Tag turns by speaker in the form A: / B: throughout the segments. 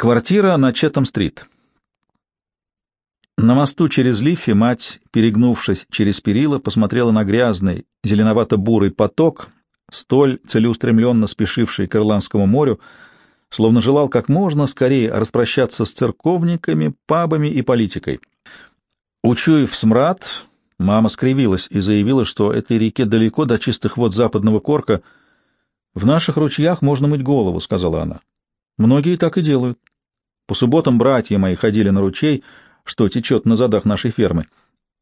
A: Квартира на Четом-стрит. На мосту через Лифи мать, перегнувшись через перила, посмотрела на грязный, зеленовато-бурый поток, столь целеустремленно спешивший к Ирландскому морю, словно желал как можно скорее распрощаться с церковниками, пабами и политикой. Учуяв смрад, мама скривилась и заявила, что этой реке далеко до чистых вод западного корка. «В наших ручьях можно мыть голову», — сказала она. «Многие так и делают. По субботам братья мои ходили на ручей, что течет на задах нашей фермы,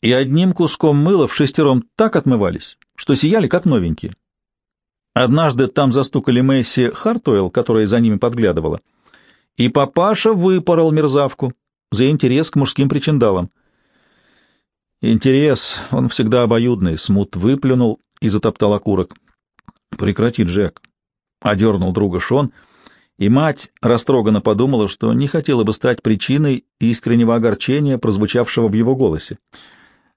A: и одним куском мыла в шестером так отмывались, что сияли как новенькие. Однажды там застукали Месси Хартуэлл, которая за ними подглядывала, и папаша выпорол мерзавку за интерес к мужским причиндалам. Интерес, он всегда обоюдный, смут выплюнул и затоптал окурок. «Прекрати, Джек!» — одернул друга Шон, и мать растроганно подумала, что не хотела бы стать причиной искреннего огорчения, прозвучавшего в его голосе.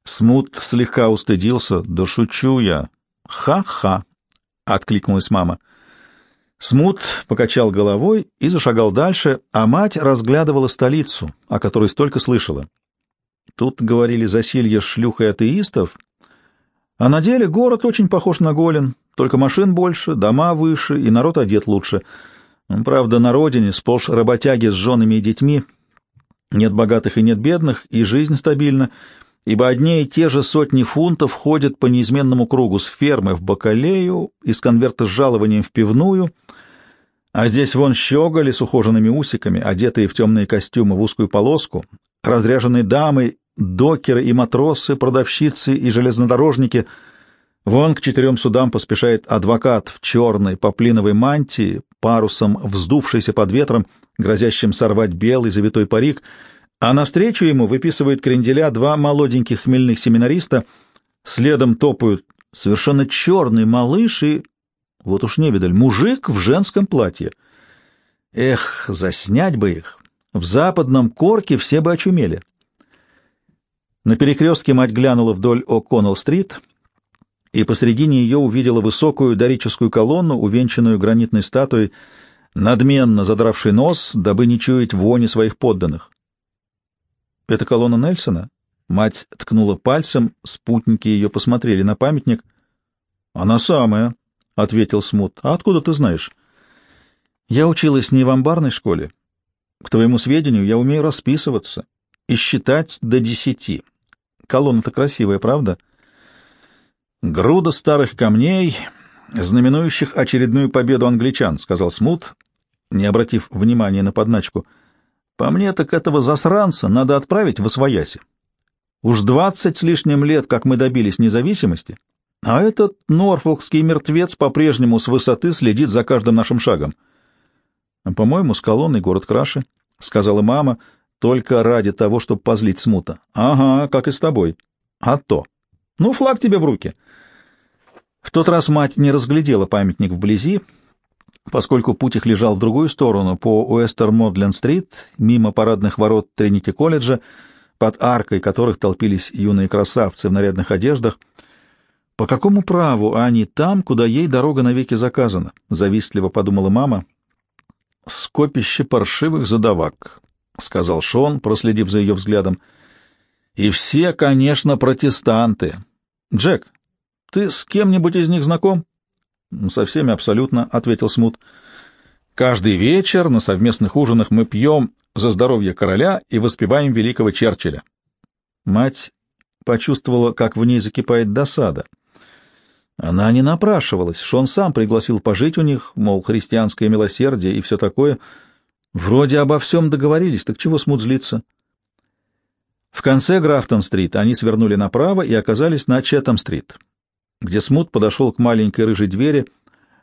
A: Смут слегка устыдился. «Да шучу я!» «Ха-ха!» — откликнулась мама. Смут покачал головой и зашагал дальше, а мать разглядывала столицу, о которой столько слышала. Тут говорили засилье шлюх и атеистов, а на деле город очень похож на Голен, только машин больше, дома выше и народ одет лучше. Правда, на родине сплошь работяги с женами и детьми, нет богатых и нет бедных, и жизнь стабильна, ибо одни и те же сотни фунтов ходят по неизменному кругу с фермы в бакалею, из конверта с жалованием в пивную, а здесь вон щеголи с ухоженными усиками, одетые в темные костюмы в узкую полоску, разряженные дамы, докеры и матросы, продавщицы и железнодорожники. Вон к четырем судам поспешает адвокат в черной поплиновой мантии, парусом вздувшийся под ветром, грозящим сорвать белый завитой парик — а навстречу ему выписывают кренделя два молоденьких хмельных семинариста, следом топают совершенно черный малыш и, вот уж не видаль, мужик в женском платье. Эх, заснять бы их! В западном корке все бы очумели. На перекрестке мать глянула вдоль О'Коннелл-стрит и посредине ее увидела высокую дорическую колонну, увенчанную гранитной статуей, надменно задравший нос, дабы не чуять вони своих подданных. Это колонна Нельсона? Мать ткнула пальцем, спутники ее посмотрели на памятник. Она самая, — ответил Смут. А откуда ты знаешь? Я училась не в амбарной школе. К твоему сведению, я умею расписываться и считать до десяти. Колонна-то красивая, правда? Груда старых камней, знаменующих очередную победу англичан, — сказал Смут, не обратив внимания на подначку — по мне, так этого засранца надо отправить в Освояси. Уж двадцать с лишним лет, как мы добились независимости, а этот норфолкский мертвец по-прежнему с высоты следит за каждым нашим шагом. — По-моему, с колонной город краше, — сказала мама, только ради того, чтобы позлить смута. — Ага, как и с тобой. — А то. Ну, флаг тебе в руки. В тот раз мать не разглядела памятник вблизи, — поскольку путь их лежал в другую сторону, по Уэстер-Модленд-стрит, мимо парадных ворот Тринити-колледжа, под аркой которых толпились юные красавцы в нарядных одеждах. По какому праву они там, куда ей дорога навеки заказана? Завистливо подумала мама. Скопище паршивых задавак, сказал Шон, проследив за ее взглядом. И все, конечно, протестанты. Джек, ты с кем-нибудь из них знаком? Со всеми абсолютно, — ответил Смут. Каждый вечер на совместных ужинах мы пьем за здоровье короля и воспеваем великого Черчилля. Мать почувствовала, как в ней закипает досада. Она не напрашивалась, Шон сам пригласил пожить у них, мол, христианское милосердие и все такое. Вроде обо всем договорились, так чего Смут злиться? В конце Графтон-стрит они свернули направо и оказались на Четом-стрит где Смут подошел к маленькой рыжей двери,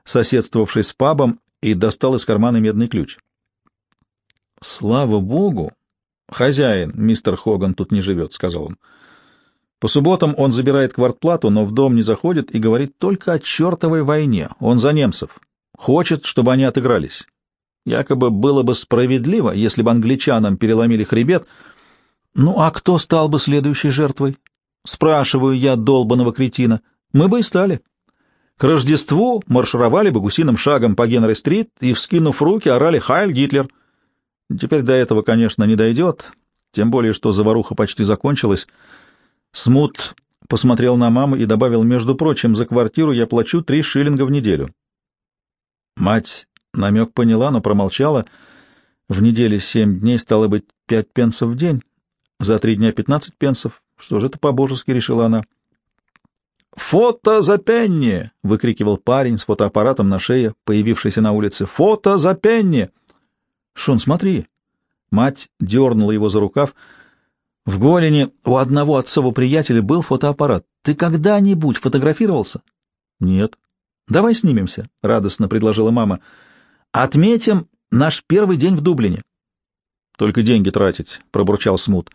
A: соседствовавшей с пабом, и достал из кармана медный ключ. «Слава богу! Хозяин, мистер Хоган, тут не живет», — сказал он. «По субботам он забирает квартплату, но в дом не заходит и говорит только о чертовой войне. Он за немцев. Хочет, чтобы они отыгрались. Якобы было бы справедливо, если бы англичанам переломили хребет. Ну а кто стал бы следующей жертвой? Спрашиваю я долбаного кретина мы бы и стали. К Рождеству маршировали бы гусиным шагом по Генри-стрит и, вскинув руки, орали «Хайль Гитлер!». Теперь до этого, конечно, не дойдет, тем более, что заваруха почти закончилась. Смут посмотрел на маму и добавил, между прочим, за квартиру я плачу три шиллинга в неделю. Мать намек поняла, но промолчала. В неделе семь дней стало быть пять пенсов в день, за три дня пятнадцать пенсов. Что же это по-божески, решила она. «Фото за пенни!» — выкрикивал парень с фотоаппаратом на шее, появившийся на улице. «Фото за пенни!» «Шон, смотри!» Мать дернула его за рукав. В голени у одного отцового приятеля был фотоаппарат. Ты когда-нибудь фотографировался? Нет. Давай снимемся, радостно предложила мама. Отметим наш первый день в Дублине. Только деньги тратить, пробурчал Смут.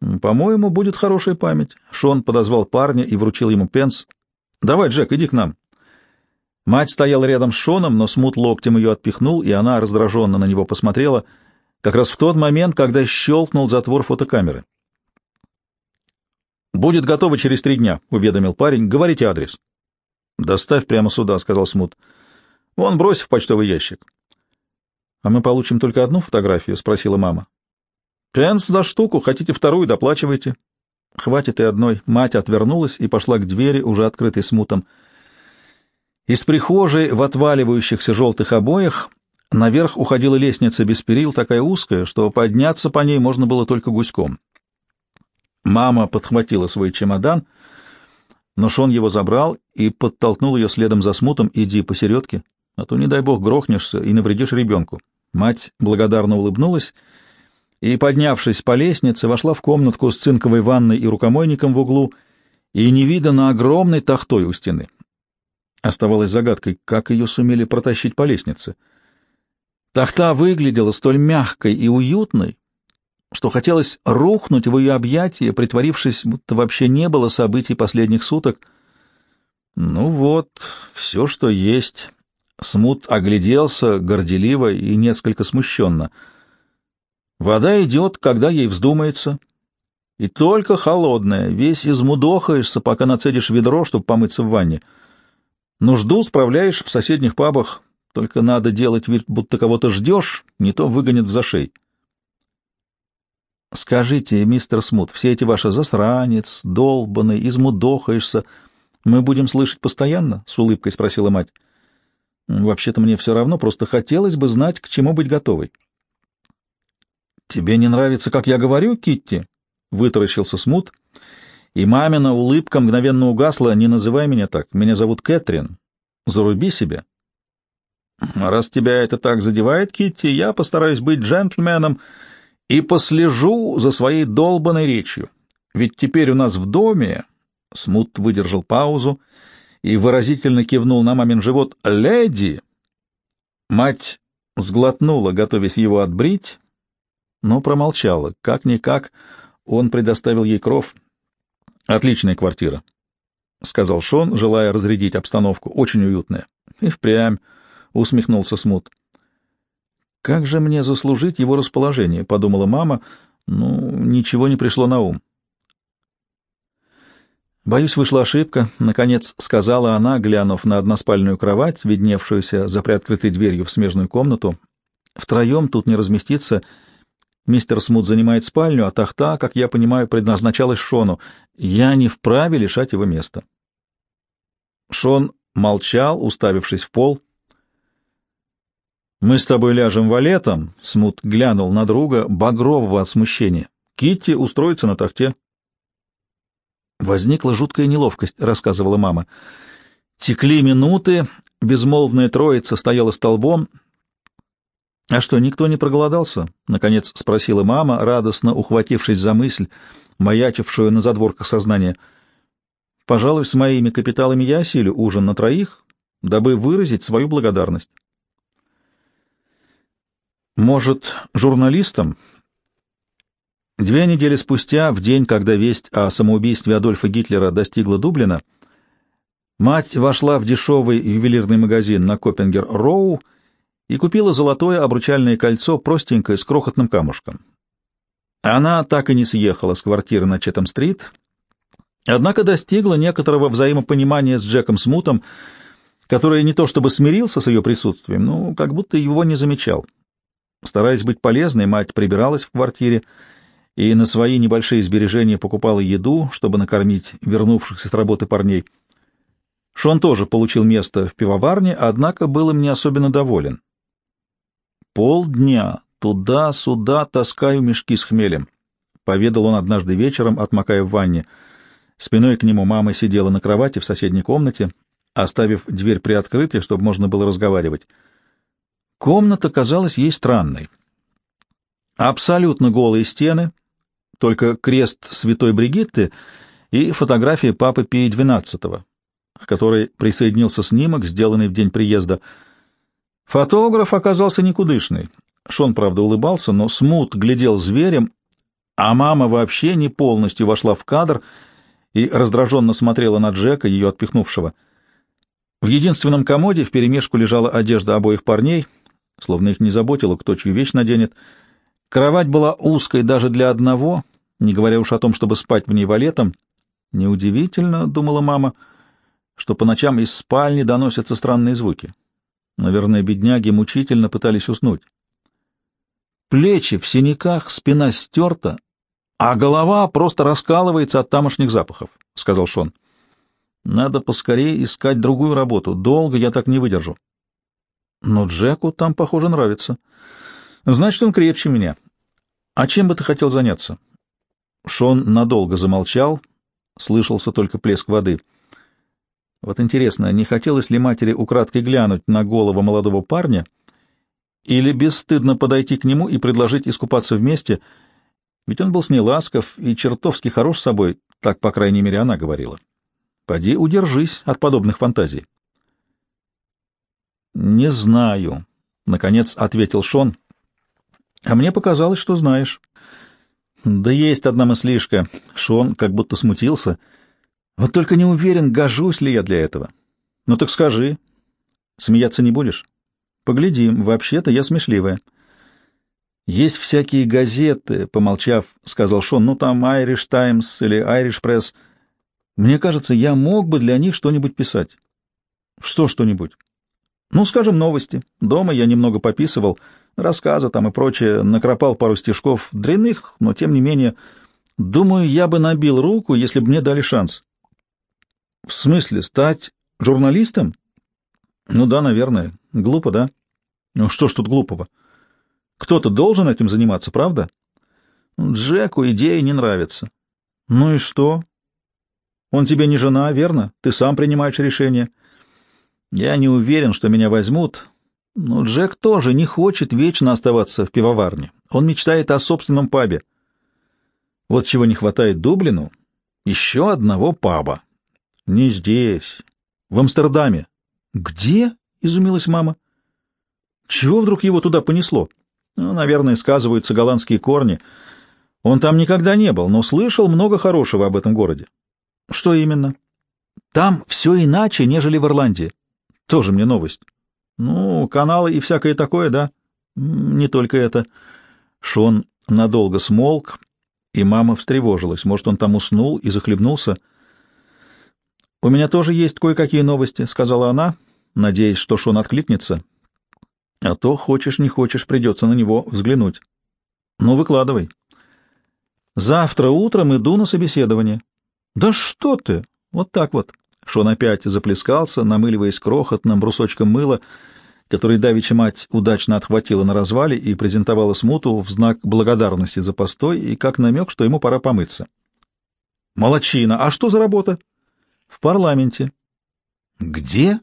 A: По-моему, будет хорошая память. Шон подозвал парня и вручил ему пенс. Давай, Джек, иди к нам. Мать стояла рядом с Шоном, но Смут локтем ее отпихнул, и она раздраженно на него посмотрела, как раз в тот момент, когда щелкнул затвор фотокамеры. «Будет готово через три дня», — уведомил парень. «Говорите адрес». «Доставь прямо сюда», — сказал Смут. «Вон, брось в почтовый ящик». «А мы получим только одну фотографию?» — спросила мама. «Пенс за штуку. Хотите вторую, доплачивайте». «Хватит и одной». Мать отвернулась и пошла к двери, уже открытой смутом. Из прихожей в отваливающихся желтых обоях наверх уходила лестница без перил, такая узкая, что подняться по ней можно было только гуськом. Мама подхватила свой чемодан, но Шон его забрал и подтолкнул ее следом за смутом «иди посередке, а то, не дай бог, грохнешься и навредишь ребенку». Мать благодарно улыбнулась и, поднявшись по лестнице, вошла в комнатку с цинковой ванной и рукомойником в углу и невиданно огромной тахтой у стены. Оставалось загадкой, как ее сумели протащить по лестнице. Тахта выглядела столь мягкой и уютной, что хотелось рухнуть в ее объятия, притворившись, будто вообще не было событий последних суток. Ну вот, все, что есть. Смут огляделся горделиво и несколько смущенно. Вода идет, когда ей вздумается. И только холодная, весь измудохаешься, пока нацедишь ведро, чтобы помыться в ванне. Нужду справляешь в соседних пабах, только надо делать вид, будто кого-то ждешь, не то выгонят в зашей. Скажите, мистер Смут, все эти ваши засранец, долбанный, измудохаешься, мы будем слышать постоянно? — с улыбкой спросила мать. — Вообще-то мне все равно, просто хотелось бы знать, к чему быть готовой. — Тебе не нравится, как я говорю, Китти? — вытаращился Смут, и мамина улыбка мгновенно угасла. — Не называй меня так, меня зовут Кэтрин. Заруби себя. — Раз тебя это так задевает, Китти, я постараюсь быть джентльменом, — и послежу за своей долбанной речью. Ведь теперь у нас в доме...» Смут выдержал паузу и выразительно кивнул на мамин живот. «Леди!» Мать сглотнула, готовясь его отбрить, но промолчала. Как-никак он предоставил ей кров. «Отличная квартира», — сказал Шон, желая разрядить обстановку. «Очень уютная». «И впрямь», — усмехнулся Смут. «Как же мне заслужить его расположение?» — подумала мама. Ну, ничего не пришло на ум. «Боюсь, вышла ошибка», — наконец сказала она, глянув на односпальную кровать, видневшуюся за приоткрытой дверью в смежную комнату. «Втроем тут не разместиться. Мистер Смут занимает спальню, а тахта, как я понимаю, предназначалась Шону. Я не вправе лишать его места». Шон молчал, уставившись в пол. «Мы с тобой ляжем валетом», — Смут глянул на друга, багрового от смущения. «Китти устроится на тахте». Возникла жуткая неловкость, — рассказывала мама. Текли минуты, безмолвная троица стояла столбом. «А что, никто не проголодался?» — наконец спросила мама, радостно ухватившись за мысль, маячившую на задворках сознания. «Пожалуй, с моими капиталами я осилю ужин на троих, дабы выразить свою благодарность». Может, журналистам? Две недели спустя, в день, когда весть о самоубийстве Адольфа Гитлера достигла Дублина, мать вошла в дешевый ювелирный магазин на Копенгер-Роу и купила золотое обручальное кольцо, простенькое, с крохотным камушком. Она так и не съехала с квартиры на Четом-стрит, однако достигла некоторого взаимопонимания с Джеком Смутом, который не то чтобы смирился с ее присутствием, но как будто его не замечал. Стараясь быть полезной, мать прибиралась в квартире и на свои небольшие сбережения покупала еду, чтобы накормить вернувшихся с работы парней. Шон тоже получил место в пивоварне, однако был им не особенно доволен. «Полдня туда-сюда таскаю мешки с хмелем», — поведал он однажды вечером, отмокая в ванне. Спиной к нему мама сидела на кровати в соседней комнате, оставив дверь приоткрытой, чтобы можно было разговаривать. Комната казалась ей странной. Абсолютно голые стены, только крест святой Бригитты и фотография папы Пия XII, к которой присоединился снимок, сделанный в день приезда. Фотограф оказался никудышный. Шон, правда, улыбался, но смут глядел зверем, а мама вообще не полностью вошла в кадр и раздраженно смотрела на Джека, ее отпихнувшего. В единственном комоде вперемешку лежала одежда обоих парней — словно их не заботило, кто чью вещь наденет. Кровать была узкой даже для одного, не говоря уж о том, чтобы спать в ней валетом. Неудивительно, — думала мама, — что по ночам из спальни доносятся странные звуки. Наверное, бедняги мучительно пытались уснуть. Плечи в синяках, спина стерта, а голова просто раскалывается от тамошних запахов, — сказал Шон. Надо поскорее искать другую работу. Долго я так не выдержу. Но Джеку там, похоже, нравится. Значит, он крепче меня. А чем бы ты хотел заняться? Шон надолго замолчал, слышался только плеск воды. Вот интересно, не хотелось ли матери украдкой глянуть на голову молодого парня или бесстыдно подойти к нему и предложить искупаться вместе, ведь он был с ней ласков и чертовски хорош с собой, так, по крайней мере, она говорила. Поди удержись от подобных фантазий. «Не знаю», — наконец ответил Шон. «А мне показалось, что знаешь». «Да есть одна мыслишка». Шон как будто смутился. «Вот только не уверен, гожусь ли я для этого». «Ну так скажи». «Смеяться не будешь?» «Поглядим. Вообще-то я смешливая». «Есть всякие газеты», — помолчав, сказал Шон. «Ну там Irish Times или Irish Press. Мне кажется, я мог бы для них что-нибудь писать». «Что что-нибудь?» Ну, скажем, новости. Дома я немного пописывал, рассказы там и прочее, накропал пару стишков, дрянных, но тем не менее. Думаю, я бы набил руку, если бы мне дали шанс. В смысле, стать журналистом? Ну да, наверное. Глупо, да? Ну что ж тут глупого? Кто-то должен этим заниматься, правда? Джеку идея не нравится. Ну и что? Он тебе не жена, верно? Ты сам принимаешь решение. Я не уверен, что меня возьмут, но Джек тоже не хочет вечно оставаться в пивоварне. Он мечтает о собственном пабе. Вот чего не хватает Дублину — еще одного паба. Не здесь, в Амстердаме. Где? — изумилась мама. Чего вдруг его туда понесло? Ну, наверное, сказываются голландские корни. Он там никогда не был, но слышал много хорошего об этом городе. Что именно? Там все иначе, нежели в Ирландии. Тоже мне новость. Ну, каналы и всякое такое, да? Не только это. Шон надолго смолк, и мама встревожилась. Может, он там уснул и захлебнулся. «У меня тоже есть кое-какие новости», — сказала она, надеясь, что Шон откликнется. «А то, хочешь не хочешь, придется на него взглянуть. Ну, выкладывай». «Завтра утром иду на собеседование». «Да что ты! Вот так вот. Шон опять заплескался, намыливаясь крохотным брусочком мыла, который давеча мать удачно отхватила на развале и презентовала смуту в знак благодарности за постой и как намек, что ему пора помыться. «Молодчина! А что за работа?» «В парламенте». «Где?»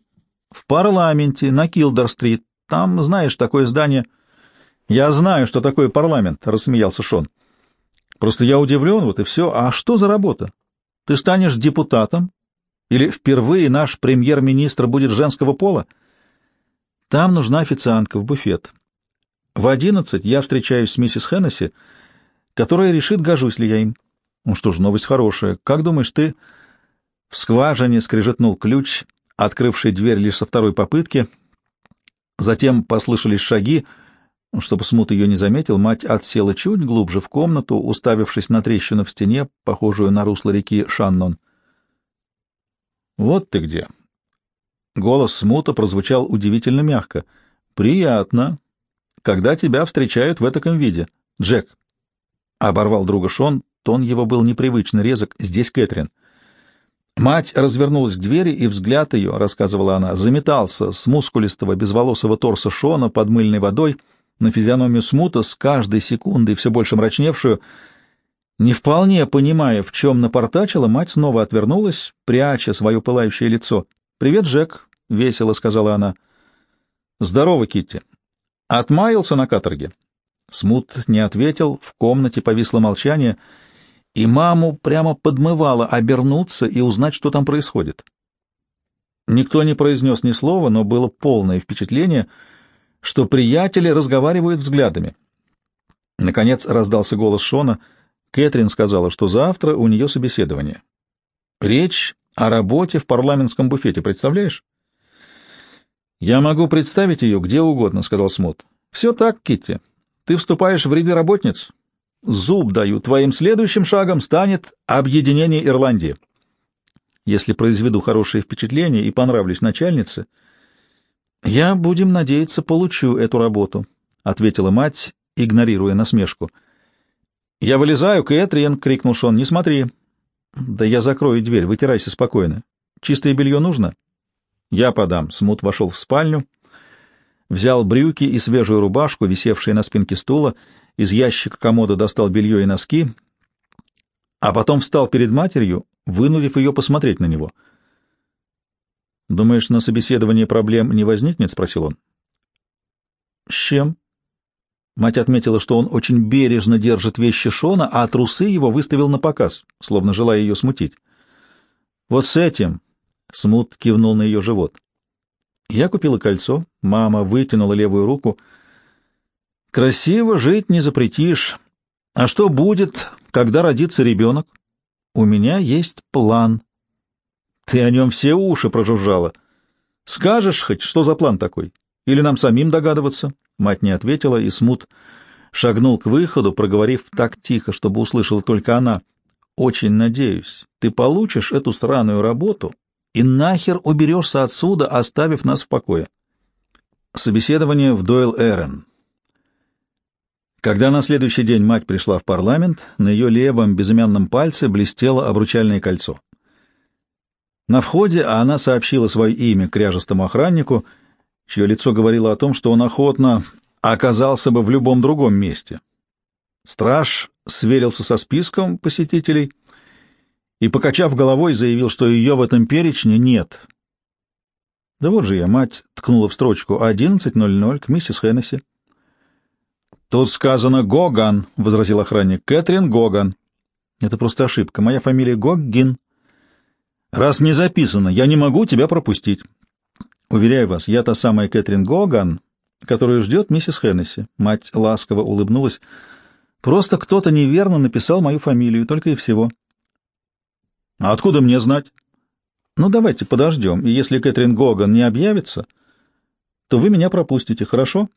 A: «В парламенте, на Килдер-стрит. Там, знаешь, такое здание...» «Я знаю, что такое парламент», — рассмеялся Шон. «Просто я удивлен, вот и все. А что за работа? Ты станешь депутатом, или впервые наш премьер-министр будет женского пола? Там нужна официантка в буфет. В одиннадцать я встречаюсь с миссис Хеннесси, которая решит, гожусь ли я им. Ну что ж, новость хорошая. Как думаешь ты? В скважине скрежетнул ключ, открывший дверь лишь со второй попытки. Затем послышались шаги. Чтобы Смут ее не заметил, мать отсела чуть глубже в комнату, уставившись на трещину в стене, похожую на русло реки Шаннон. «Вот ты где!» Голос Смута прозвучал удивительно мягко. «Приятно. когда тебя встречают в этом виде. Джек, — оборвал друга Шон, тон его был непривычно резок, здесь Кэтрин. Мать развернулась к двери, и взгляд ее, — рассказывала она, — заметался с мускулистого безволосого торса Шона под мыльной водой на физиономию смута с каждой секундой все больше мрачневшую. Не вполне понимая, в чем напортачила, мать снова отвернулась, пряча свое пылающее лицо. «Привет, Джек», — весело сказала она. «Здорово, Китти. Отмаялся на каторге?» Смут не ответил, в комнате повисло молчание — и маму прямо подмывало обернуться и узнать, что там происходит. Никто не произнес ни слова, но было полное впечатление, что приятели разговаривают взглядами. Наконец раздался голос Шона. Кэтрин сказала, что завтра у нее собеседование. Речь о работе в парламентском буфете, представляешь? «Я могу представить ее где угодно», — сказал Смут. «Все так, Китти. Ты вступаешь в ряды работниц, Зуб даю, твоим следующим шагом станет объединение Ирландии. Если произведу хорошее впечатление и понравлюсь начальнице, я, будем надеяться, получу эту работу, — ответила мать, игнорируя насмешку. — Я вылезаю, Кэтрин, — крикнул Шон, — не смотри. — Да я закрою дверь, вытирайся спокойно. Чистое белье нужно? — Я подам. Смут вошел в спальню, взял брюки и свежую рубашку, висевшие на спинке стула, из ящика комода достал белье и носки, а потом встал перед матерью, вынудив ее посмотреть на него. «Думаешь, на собеседовании проблем не возникнет?» — спросил он. «С чем?» Мать отметила, что он очень бережно держит вещи Шона, а трусы его выставил на показ, словно желая ее смутить. «Вот с этим!» — Смут кивнул на ее живот. Я купила кольцо, мама вытянула левую руку — Красиво жить не запретишь. А что будет, когда родится ребенок? У меня есть план. Ты о нем все уши прожужжала. Скажешь хоть, что за план такой? Или нам самим догадываться? Мать не ответила, и Смут шагнул к выходу, проговорив так тихо, чтобы услышала только она. «Очень надеюсь, ты получишь эту странную работу и нахер уберешься отсюда, оставив нас в покое». Собеседование в Дойл Эрен. Когда на следующий день мать пришла в парламент, на ее левом безымянном пальце блестело обручальное кольцо. На входе она сообщила свое имя кряжестому охраннику, чье лицо говорило о том, что он охотно оказался бы в любом другом месте. Страж сверился со списком посетителей и, покачав головой, заявил, что ее в этом перечне нет. Да вот же я, мать ткнула в строчку «11.00 к миссис Хеннесси». «Тут сказано Гоган», — возразил охранник. «Кэтрин Гоган». «Это просто ошибка. Моя фамилия Гоггин». «Раз не записано, я не могу тебя пропустить». «Уверяю вас, я та самая Кэтрин Гоган, которую ждет миссис Хеннесси». Мать ласково улыбнулась. «Просто кто-то неверно написал мою фамилию, только и всего». «А откуда мне знать?» «Ну, давайте подождем, и если Кэтрин Гоган не объявится, то вы меня пропустите, хорошо?»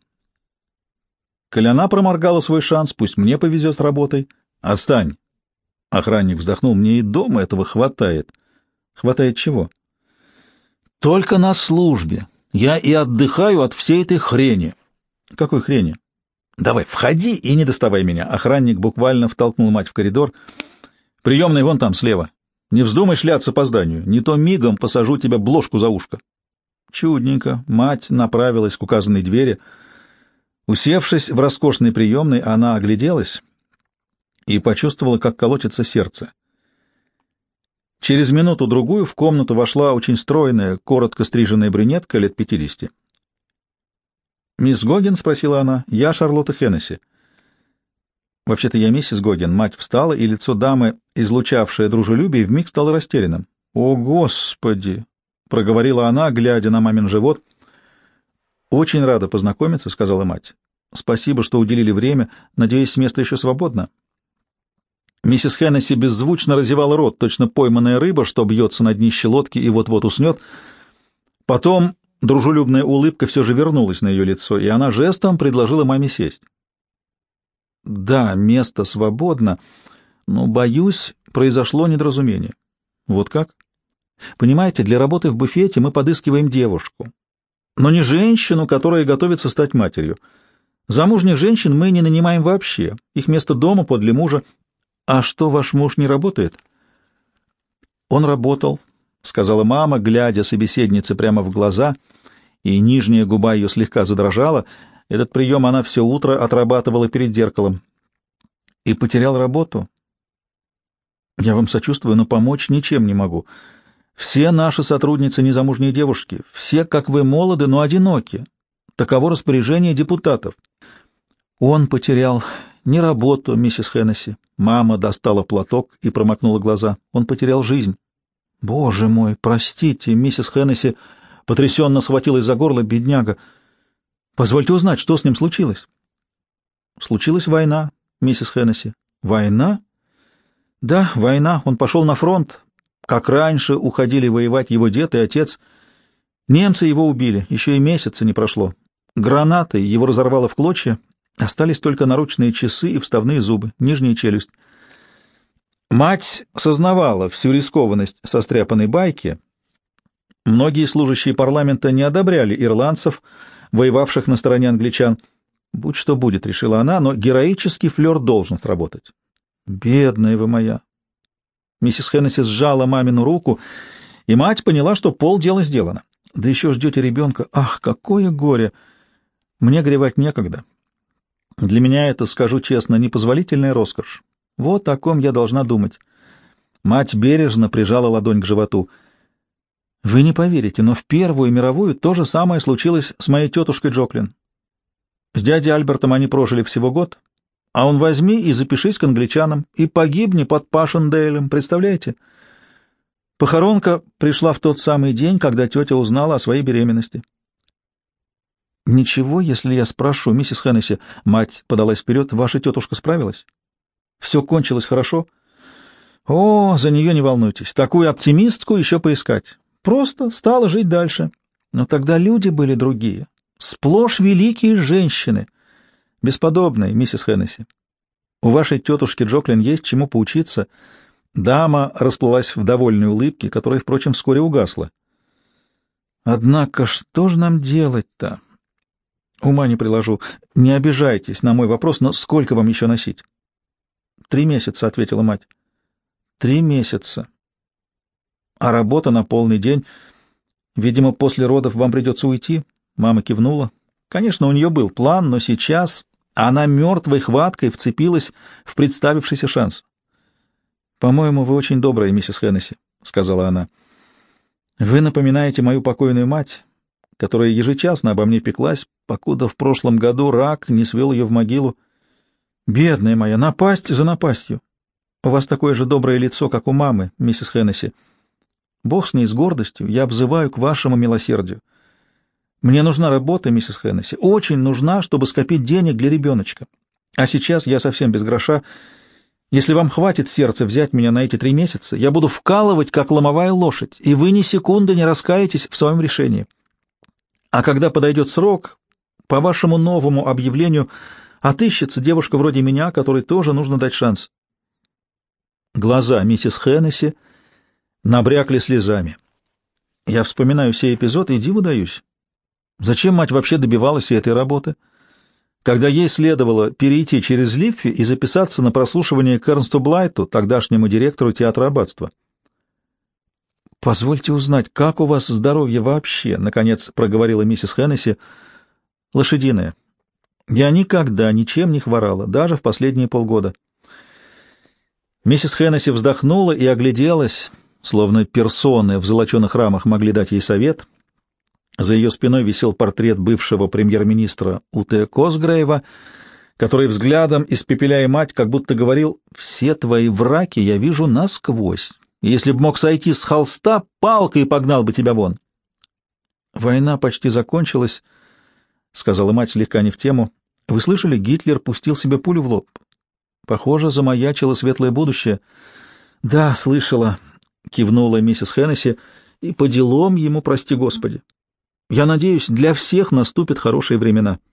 A: Коль она проморгала свой шанс, пусть мне повезет с работой. Отстань. Охранник вздохнул. Мне и дома этого хватает. Хватает чего? Только на службе. Я и отдыхаю от всей этой хрени. Какой хрени? Давай, входи и не доставай меня. Охранник буквально втолкнул мать в коридор. Приемный вон там, слева. Не вздумай шляться по зданию. Не то мигом посажу тебя бложку за ушко. Чудненько. Мать направилась к указанной двери — Усевшись в роскошной приемной, она огляделась и почувствовала, как колотится сердце. Через минуту-другую в комнату вошла очень стройная, коротко стриженная брюнетка лет пятидесяти. «Мисс Гогин?» — спросила она. «Я Шарлотта Хеннесси». «Вообще-то я миссис Гогин». Мать встала, и лицо дамы, излучавшее дружелюбие, вмиг стало растерянным. «О, Господи!» — проговорила она, глядя на мамин живот. «Очень рада познакомиться», — сказала мать. «Спасибо, что уделили время. Надеюсь, место еще свободно». Миссис Хеннесси беззвучно разевала рот, точно пойманная рыба, что бьется на днище лодки и вот-вот уснет. Потом дружелюбная улыбка все же вернулась на ее лицо, и она жестом предложила маме сесть. «Да, место свободно, но, боюсь, произошло недоразумение». «Вот как?» «Понимаете, для работы в буфете мы подыскиваем девушку, но не женщину, которая готовится стать матерью. Замужних женщин мы не нанимаем вообще. Их место дома подле мужа. А что, ваш муж не работает? Он работал, — сказала мама, глядя собеседнице прямо в глаза, и нижняя губа ее слегка задрожала. Этот прием она все утро отрабатывала перед зеркалом. И потерял работу. Я вам сочувствую, но помочь ничем не могу. Все наши сотрудницы незамужние девушки, все, как вы, молоды, но одиноки. Таково распоряжение депутатов. Он потерял не работу, миссис Хеннесси. Мама достала платок и промокнула глаза. Он потерял жизнь. Боже мой, простите, миссис Хеннесси потрясенно схватилась за горло, бедняга. Позвольте узнать, что с ним случилось. Случилась война, миссис Хеннесси. Война? Да, война. Он пошел на фронт. Как раньше уходили воевать его дед и отец. Немцы его убили, еще и месяца не прошло. Гранатой его разорвало в клочья, Остались только наручные часы и вставные зубы, нижняя челюсть. Мать сознавала всю рискованность состряпанной байки. Многие служащие парламента не одобряли ирландцев, воевавших на стороне англичан. Будь что будет, решила она, но героический флер должен сработать. Бедная вы моя! Миссис Хеннесси сжала мамину руку, и мать поняла, что полдела сделано. Да еще ждете ребенка. Ах, какое горе! Мне горевать некогда. Для меня это, скажу честно, непозволительная роскошь. Вот о ком я должна думать. Мать бережно прижала ладонь к животу. Вы не поверите, но в Первую мировую то же самое случилось с моей тетушкой Джоклин. С дядей Альбертом они прожили всего год, а он возьми и запишись к англичанам, и погибни под Пашендейлем, представляете? Похоронка пришла в тот самый день, когда тетя узнала о своей беременности. «Ничего, если я спрошу, миссис Хеннесси?» Мать подалась вперед. «Ваша тетушка справилась? Все кончилось хорошо?» «О, за нее не волнуйтесь. Такую оптимистку еще поискать. Просто стала жить дальше. Но тогда люди были другие. Сплошь великие женщины. Бесподобные, миссис Хеннесси. У вашей тетушки Джоклин есть чему поучиться». Дама расплылась в довольной улыбке, которая, впрочем, вскоре угасла. «Однако что же нам делать-то?» Ума не приложу. Не обижайтесь на мой вопрос, но сколько вам еще носить? Три месяца, — ответила мать. Три месяца. А работа на полный день. Видимо, после родов вам придется уйти. Мама кивнула. Конечно, у нее был план, но сейчас она мертвой хваткой вцепилась в представившийся шанс. «По-моему, вы очень добрая, миссис Хеннесси», — сказала она. «Вы напоминаете мою покойную мать, которая ежечасно обо мне пеклась, покуда в прошлом году рак не свел ее в могилу. Бедная моя, напасть за напастью. У вас такое же доброе лицо, как у мамы, миссис Хеннесси. Бог с ней с гордостью, я взываю к вашему милосердию. Мне нужна работа, миссис Хеннесси, очень нужна, чтобы скопить денег для ребеночка. А сейчас я совсем без гроша. Если вам хватит сердца взять меня на эти три месяца, я буду вкалывать, как ломовая лошадь, и вы ни секунды не раскаетесь в своем решении. А когда подойдет срок, по вашему новому объявлению отыщется девушка вроде меня, которой тоже нужно дать шанс. Глаза миссис Хеннесси набрякли слезами. Я вспоминаю все эпизоды и диву даюсь. Зачем мать вообще добивалась этой работы? Когда ей следовало перейти через Лиффи и записаться на прослушивание к Эрнсту Блайту, тогдашнему директору театра аббатства. «Позвольте узнать, как у вас здоровье вообще?» — наконец проговорила миссис Хеннесси. «Лошадиное. Я никогда ничем не хворала, даже в последние полгода». Миссис Хеннесси вздохнула и огляделась, словно персоны в золоченых рамах могли дать ей совет. За ее спиной висел портрет бывшего премьер-министра Уте Косгрейва, который взглядом, испепеляя мать, как будто говорил «Все твои враки я вижу насквозь, если б мог сойти с холста, палкой погнал бы тебя вон. Война почти закончилась, — сказала мать слегка не в тему. Вы слышали, Гитлер пустил себе пулю в лоб. Похоже, замаячило светлое будущее. Да, слышала, — кивнула миссис Хеннесси, — и по делам ему, прости господи. Я надеюсь, для всех наступят хорошие времена. —